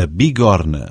a bigorna.